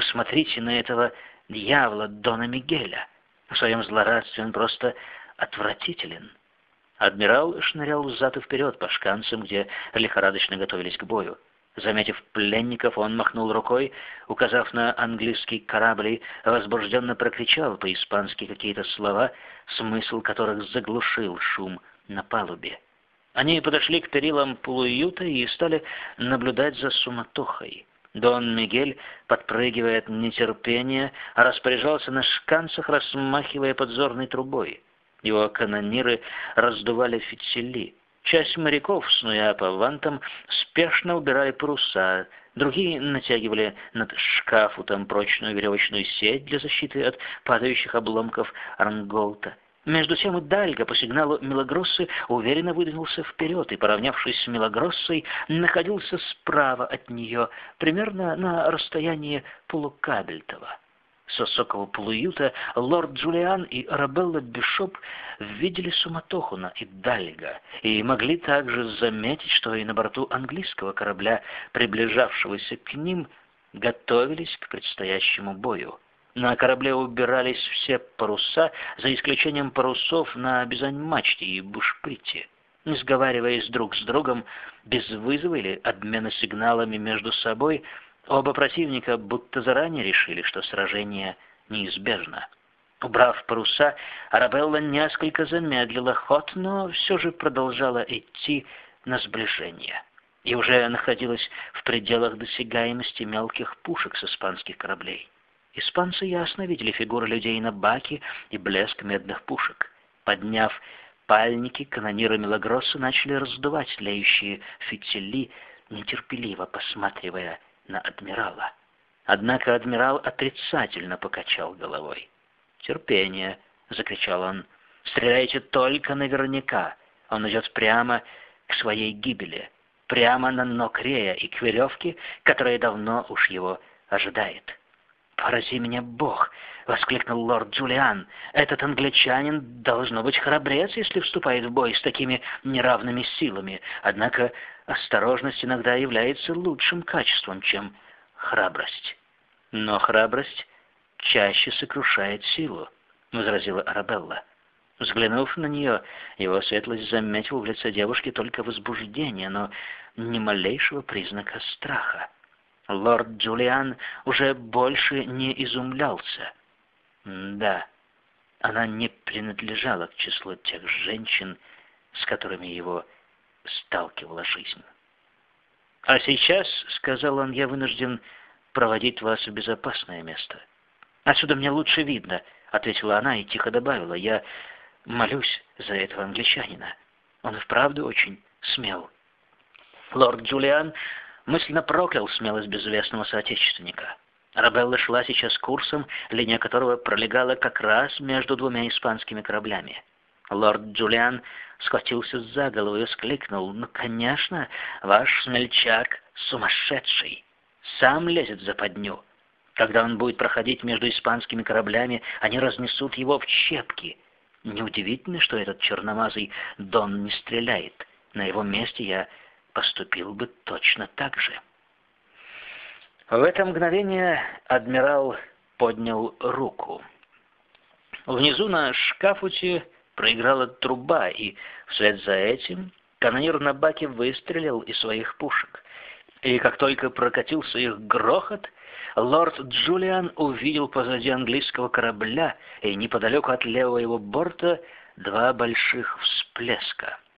Посмотрите на этого дьявола Дона Мигеля. В своем злорадстве он просто отвратителен. Адмирал шнырял взад и вперед по шканцам, где лихорадочно готовились к бою. Заметив пленников, он махнул рукой, указав на английский корабль возбужденно прокричал по-испански какие-то слова, смысл которых заглушил шум на палубе. Они подошли к перилам полуюта и стали наблюдать за суматохой. Дон Мигель, подпрыгивая от нетерпения, распоряжался на шканцах, размахивая подзорной трубой. Его канониры раздували фитили. Часть моряков, снуя по вантам, спешно убирали паруса, другие натягивали над шкафутом прочную веревочную сеть для защиты от падающих обломков ранголта. Между тем и Дальга по сигналу Мелагроссы уверенно выдвинулся вперед и, поравнявшись с Мелагроссой, находился справа от нее, примерно на расстоянии полукабельтова. С высокого полуюта лорд Джулиан и Арабелла Бишоп видели суматоху на Идальго и могли также заметить, что и на борту английского корабля, приближавшегося к ним, готовились к предстоящему бою. На корабле убирались все паруса, за исключением парусов на бизань-мачте и бушприте. Не сговариваясь друг с другом, без вызова или обмена сигналами между собой, Оба противника будто заранее решили, что сражение неизбежно. Убрав паруса, Арабелла несколько замедлила ход, но все же продолжала идти на сближение. И уже находилась в пределах досягаемости мелких пушек с испанских кораблей. Испанцы ясно видели фигуры людей на баке и блеск медных пушек. Подняв пальники, канониры Мелагросса начали раздувать тлеющие фитили, нетерпеливо посматривая на адмирала. Однако адмирал отрицательно покачал головой. «Терпение!» — закричал он. «Стреляйте только наверняка. Он идет прямо к своей гибели, прямо на ног Рея и к веревке, которая давно уж его ожидает». «Порази меня Бог!» — воскликнул лорд Джулиан. «Этот англичанин должно быть храбрец, если вступает в бой с такими неравными силами. Однако осторожность иногда является лучшим качеством, чем храбрость. Но храбрость чаще сокрушает силу», — возразила Арабелла. Взглянув на нее, его светлость заметил в лице девушки только возбуждение, но ни малейшего признака страха. Лорд Джулиан уже больше не изумлялся. Да, она не принадлежала к числу тех женщин, с которыми его сталкивала жизнь. «А сейчас, — сказал он, — я вынужден проводить вас в безопасное место. Отсюда мне лучше видно, — ответила она и тихо добавила, — я молюсь за этого англичанина. Он и вправду очень смел. Лорд Джулиан мысленно проклял смелость безвестного соотечественника. Арабелла шла сейчас курсом, линия которого пролегала как раз между двумя испанскими кораблями. Лорд Джулиан схватился за голову и воскликнул. «Ну, конечно, ваш смельчак сумасшедший. Сам лезет за подню. Когда он будет проходить между испанскими кораблями, они разнесут его в щепки. Неудивительно, что этот черномазый Дон не стреляет. На его месте я поступил бы точно так же. В это мгновение адмирал поднял руку. Внизу на шкафуте проиграла труба, и вслед за этим канонир на баке выстрелил из своих пушек. И как только прокатился их грохот, лорд Джулиан увидел позади английского корабля и неподалеку от левого его борта два больших всплеска.